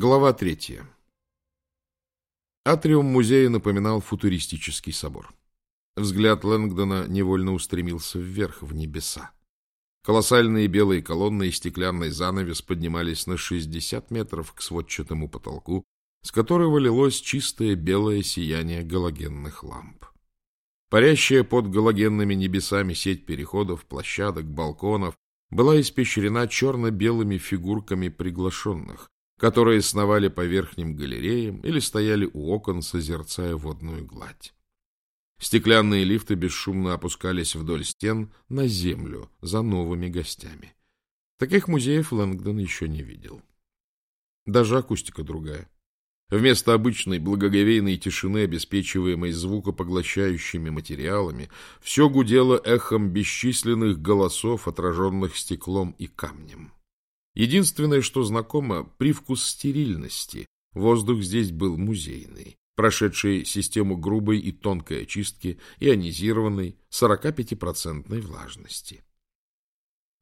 Глава третья. Атриум музея напоминал футуристический собор. Взгляд Лэнгдона невольно устремился вверх, в небеса. Колоссальные белые колонны и стеклянный занавес поднимались на 60 метров к сводчатому потолку, с которого лилось чистое белое сияние галогенных ламп. Парящая под галогенными небесами сеть переходов, площадок, балконов была испещрена черно-белыми фигурками приглашенных, которые сновали по верхним галереям или стояли у окон, созерцая водную гладь. Стеклянные лифты бесшумно опускались вдоль стен на землю за новыми гостями. Таких музеев Лэнгдон еще не видел. Даже акустика другая. Вместо обычной благоговейной тишины, обеспечиваемой звукопоглощающими материалами, все гудело эхом бесчисленных голосов, отраженных стеклом и камнем. Единственное, что знакомо, привкус стерильности. Воздух здесь был музейный, прошедший систему грубой и тонкой очистки, ионизированной 45% влажности.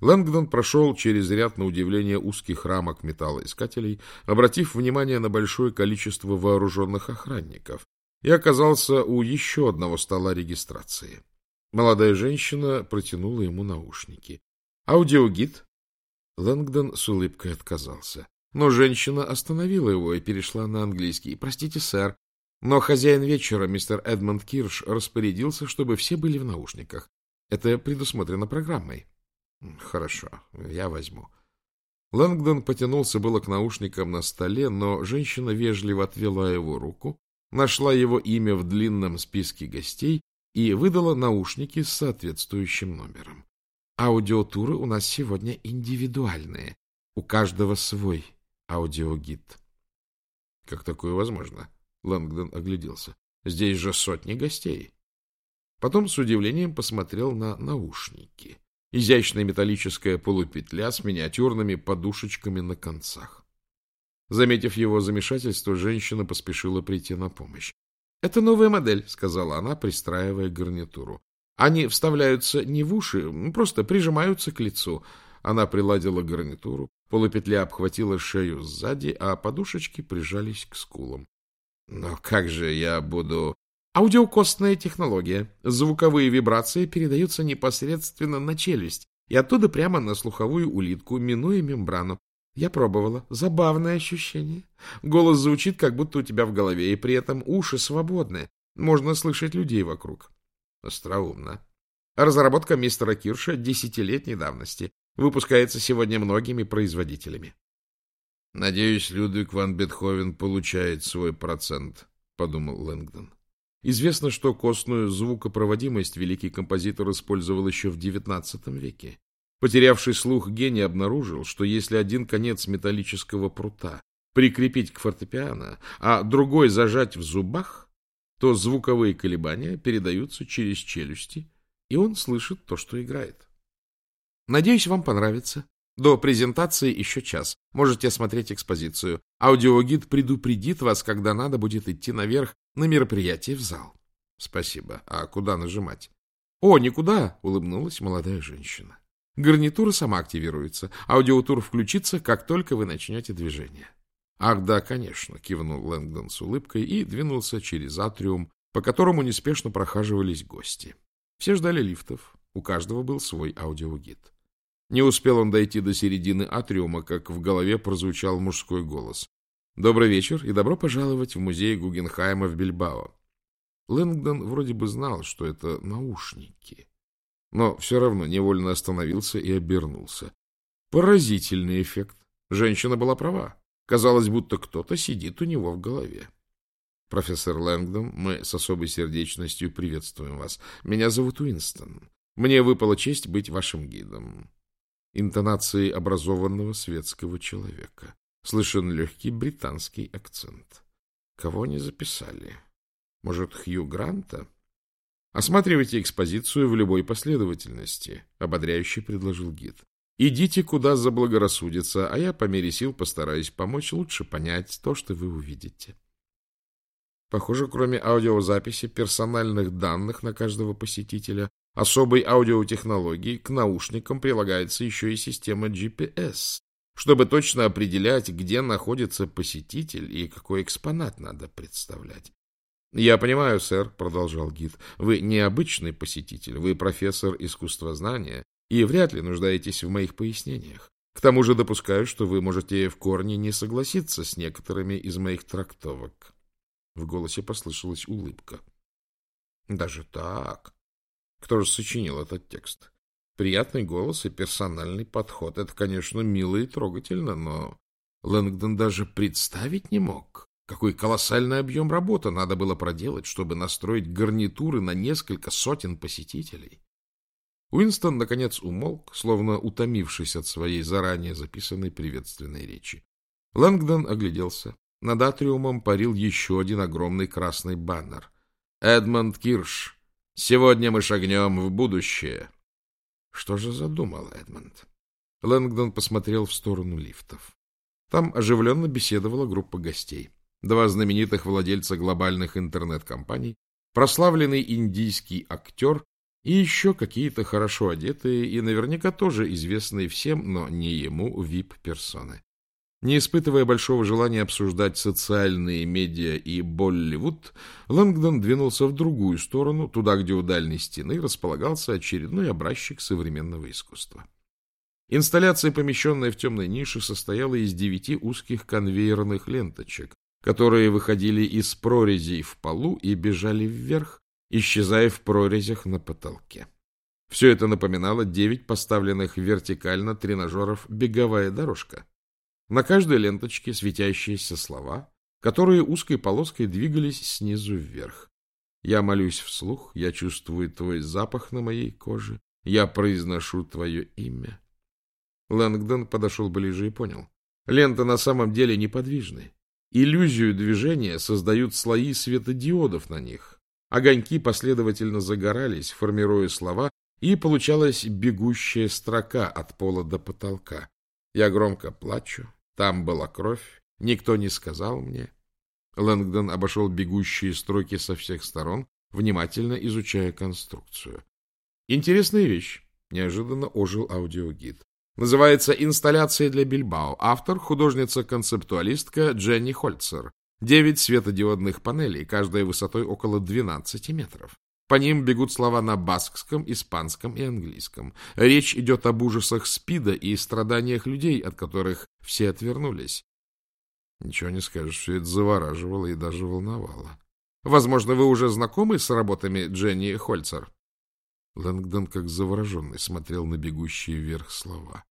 Лэнгдон прошел через ряд на удивление узких рамок металлоискателей, обратив внимание на большое количество вооруженных охранников, и оказался у еще одного стола регистрации. Молодая женщина протянула ему наушники. «Аудиогид?» Лэнгдон с улыбкой отказался. Но женщина остановила его и перешла на английский. «Простите, сэр, но хозяин вечера, мистер Эдмонд Кирш, распорядился, чтобы все были в наушниках. Это предусмотрено программой». «Хорошо, я возьму». Лэнгдон потянулся было к наушникам на столе, но женщина вежливо отвела его руку, нашла его имя в длинном списке гостей и выдала наушники с соответствующим номером. Аудиотуры у нас сегодня индивидуальные. У каждого свой аудиогид. Как такое возможно? Лэнгдон огляделся. Здесь же сотни гостей. Потом с удивлением посмотрел на наушники. Изящная металлическая полупетля с миниатюрными подушечками на концах. Заметив его замешательство, женщина поспешила прийти на помощь. — Это новая модель, — сказала она, пристраивая гарнитуру. Они вставляются не в уши, просто прижимаются к лицу. Она приладила гарнитуру, полупетля обхватила шею сзади, а подушечки прижались к скулам. Но как же я буду... Аудиокостная технология. Звуковые вибрации передаются непосредственно на челюсть и оттуда прямо на слуховую улитку, минуя мембрану. Я пробовала. Забавное ощущение. Голос звучит, как будто у тебя в голове, и при этом уши свободны. Можно слышать людей вокруг. Остроумно. Разработка мистера Кирша десятилетней давности. Выпускается сегодня многими производителями. Надеюсь, Людвиг ван Бетховен получает свой процент, подумал Лэнгдон. Известно, что костную звукопроводимость великий композитор использовал еще в XIX веке. Потерявший слух гений обнаружил, что если один конец металлического прута прикрепить к фортепиано, а другой зажать в зубах, то звуковые колебания передаются через челюсти, и он слышит то, что играет. Надеюсь, вам понравится. До презентации еще час. Можете осмотреть экспозицию. Аудиогид предупредит вас, когда надо будет идти наверх на мероприятие в зал. Спасибо. А куда нажимать? О, никуда, улыбнулась молодая женщина. Гарнитура сама активируется. Аудиотур включится, как только вы начнете движение. — Ах, да, конечно, — кивнул Лэнгдон с улыбкой и двинулся через атриум, по которому неспешно прохаживались гости. Все ждали лифтов, у каждого был свой аудиогид. Не успел он дойти до середины атриума, как в голове прозвучал мужской голос. «Добрый вечер и добро пожаловать в музей Гугенхайма в Бильбао». Лэнгдон вроде бы знал, что это наушники, но все равно невольно остановился и обернулся. Поразительный эффект. Женщина была права. Казалось, будто кто-то сидит у него в голове. Профессор Лэнгдон, мы с особой сердечностью приветствуем вас. Меня зовут Уинстон. Мне выпала честь быть вашим гидом. Интонации образованного светского человека. Слышен легкий британский акцент. Кого они записали? Может, Хью Гранта? Осматривайте экспозицию в любой последовательности, ободряюще предложил гид. Идите, куда заблагорассудится, а я по мере сил постараюсь помочь лучше понять то, что вы увидите. Похоже, кроме аудиозаписи персональных данных на каждого посетителя, особой аудиотехнологии, к наушникам прилагается еще и система GPS, чтобы точно определять, где находится посетитель и какой экспонат надо представлять. — Я понимаю, сэр, — продолжал гид, — вы необычный посетитель, вы профессор искусствознания и вряд ли нуждаетесь в моих пояснениях. К тому же допускаю, что вы можете в корне не согласиться с некоторыми из моих трактовок. В голосе послышалась улыбка. — Даже так? Кто же сочинил этот текст? Приятный голос и персональный подход. Это, конечно, мило и трогательно, но Лэнгдон даже представить не мог, какой колоссальный объем работы надо было проделать, чтобы настроить гарнитуры на несколько сотен посетителей. Уинстон, наконец, умолк, словно утомившись от своей заранее записанной приветственной речи. Лэнгдон огляделся. Над атриумом парил еще один огромный красный баннер. «Эдмонд Кирш, сегодня мы шагнем в будущее». Что же задумал Эдмонд? Лэнгдон посмотрел в сторону лифтов. Там оживленно беседовала группа гостей. Два знаменитых владельца глобальных интернет-компаний, прославленный индийский актер и еще какие-то хорошо одетые и наверняка тоже известные всем, но не ему, вип-персоны. Не испытывая большого желания обсуждать социальные медиа и Болливуд, Лэнгдон двинулся в другую сторону, туда, где у дальней стены располагался очередной образчик современного искусства. Инсталляция, помещенная в темной нише, состояла из девяти узких конвейерных ленточек, которые выходили из прорезей в полу и бежали вверх, исчезая в прорезях на потолке. Все это напоминало девять поставленных вертикально тренажеров «Беговая дорожка», на каждой ленточке светящиеся слова, которые узкой полоской двигались снизу вверх. Я молюсь вслух, я чувствую твой запах на моей коже, я произношу твое имя. Лэнгдон подошел ближе и понял. Ленты на самом деле неподвижны. Иллюзию движения создают слои светодиодов на них. Огоньки последовательно загорались, формируя слова, и получалась бегущая строка от пола до потолка. Я громко плачу, там была кровь, никто не сказал мне. Лэнгдон обошел бегущие строки со всех сторон, внимательно изучая конструкцию. Интересная вещь. Неожиданно ожил аудиогид. Называется «Инсталляция для Бильбао». Автор — художница-концептуалистка Дженни Хольцер. Девять светодиодных панелей, каждая высотой около 12 метров. По ним бегут слова на баскском, испанском и английском. Речь идет об ужасах СПИДа и страданиях людей, от которых все отвернулись. Ничего не скажешь, все это завораживало и даже волновало. Возможно, вы уже знакомы с работами Дженни Хольцер? Лэнгдон, как завороженный, смотрел на бегущие вверх слова.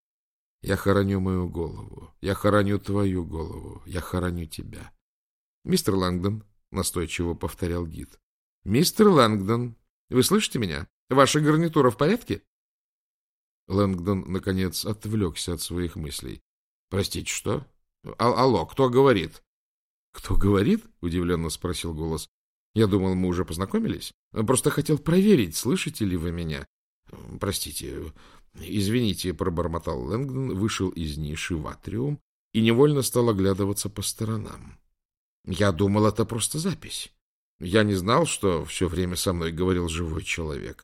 «Я хороню мою голову, я хороню твою голову, я хороню тебя». «Мистер Лэнгдон», — настойчиво повторял гид, Мистер Лэнгдон, вы слышите меня? Ваша гарнитура в порядке? Лэнгдон, наконец, отвлекся от своих мыслей. — Простите, что? А алло, кто говорит? — Кто говорит? — удивленно спросил голос. — Я думал, мы уже познакомились. Просто хотел проверить, слышите ли вы меня. — Простите, извините, — пробормотал Лэнгдон, вышел из ниши в атриум и невольно стал оглядываться по сторонам. Я думал, это просто запись. Я не знал, что все время со мной говорил живой человек.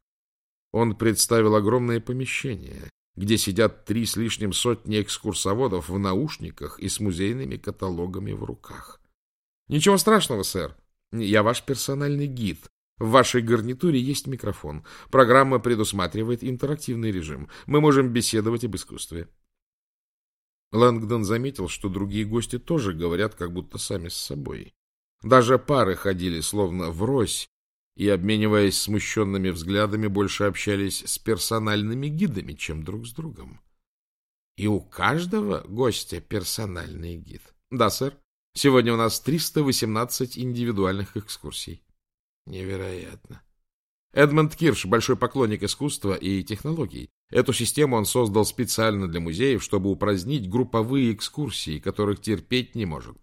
Он представил огромное помещение, где сидят три с лишним сотни экскурсоводов в наушниках и с музейными каталогами в руках. — Ничего страшного, сэр. Я ваш персональный гид. В вашей гарнитуре есть микрофон. Программа предусматривает интерактивный режим. Мы можем беседовать об искусстве. Лэнгдон заметил, что другие гости тоже говорят как будто сами с собой. Даже пары ходили словно врозь и, обмениваясь смущенными взглядами, больше общались с персональными гидами, чем друг с другом. И у каждого гостя персональный гид. Да, сэр. Сегодня у нас 318 индивидуальных экскурсий. Невероятно. Эдмонд Кирш – большой поклонник искусства и технологий. Эту систему он создал специально для музеев, чтобы упразднить групповые экскурсии, которых терпеть не может.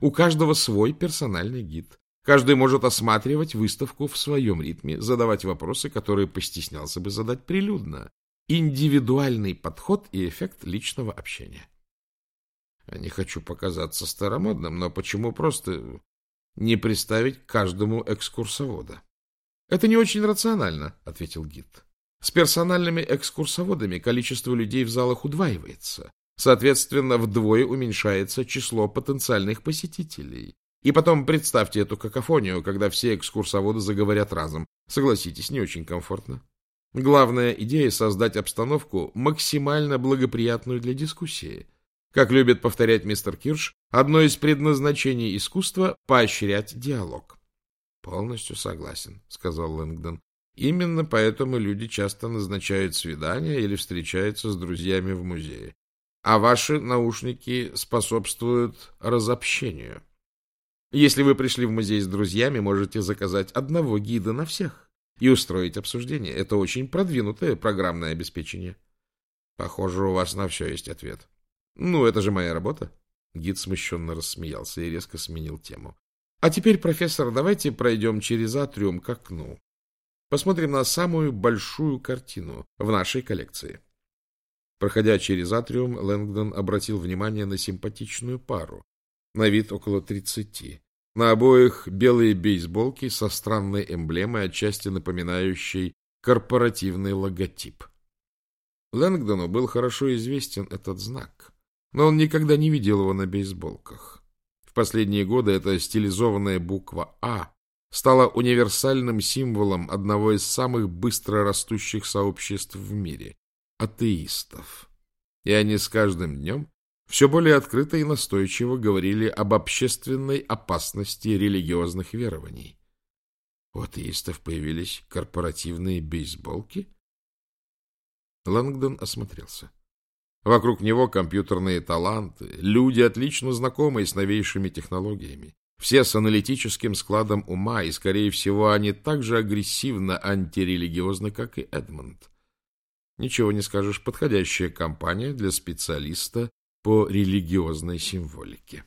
У каждого свой персональный гид. Каждый может осматривать выставку в своем ритме, задавать вопросы, которые постеснялся бы задать прилюдно. Индивидуальный подход и эффект личного общения. Не хочу показаться старомодным, но почему просто не представить каждому экскурсовода? Это не очень рационально, ответил гид. С персональными экскурсоводами количество людей в залах удваивается. Соответственно, вдвое уменьшается число потенциальных посетителей. И потом представьте эту какофонию, когда все экскурсоводы заговорят разом. Согласитесь, не очень комфортно. Главная идея — создать обстановку, максимально благоприятную для дискуссии. Как любит повторять мистер Кирш, одно из предназначений искусства — поощрять диалог. — Полностью согласен, — сказал Лэнгдон. — Именно поэтому люди часто назначают свидания или встречаются с друзьями в музее. А ваши наушники способствуют разобщению. Если вы пришли в музей с друзьями, можете заказать одного гида на всех и устроить обсуждение. Это очень продвинутое программное обеспечение. Похоже, у вас на все есть ответ. Ну, это же моя работа. Гид смущенно рассмеялся и резко сменил тему. А теперь, профессор, давайте пройдем через атриум к окну. Посмотрим на самую большую картину в нашей коллекции. Проходя через атриум, Лэнгдон обратил внимание на симпатичную пару, на вид около тридцати. На обоих белые бейсболки со странной эмблемой, отчасти напоминающей корпоративный логотип. Лэнгдону был хорошо известен этот знак, но он никогда не видел его на бейсболках. Последние годы эта стилизованная буква «А» стала универсальным символом одного из самых быстро растущих сообществ в мире — атеистов. И они с каждым днем все более открыто и настойчиво говорили об общественной опасности религиозных верований. У атеистов появились корпоративные бейсболки? Лэнгдон осмотрелся. Вокруг него компьютерные таланты, люди, отлично знакомые с новейшими технологиями, все с аналитическим складом ума, и, скорее всего, они так же агрессивно антирелигиозны, как и Эдмонд. Ничего не скажешь, подходящая компания для специалиста по религиозной символике.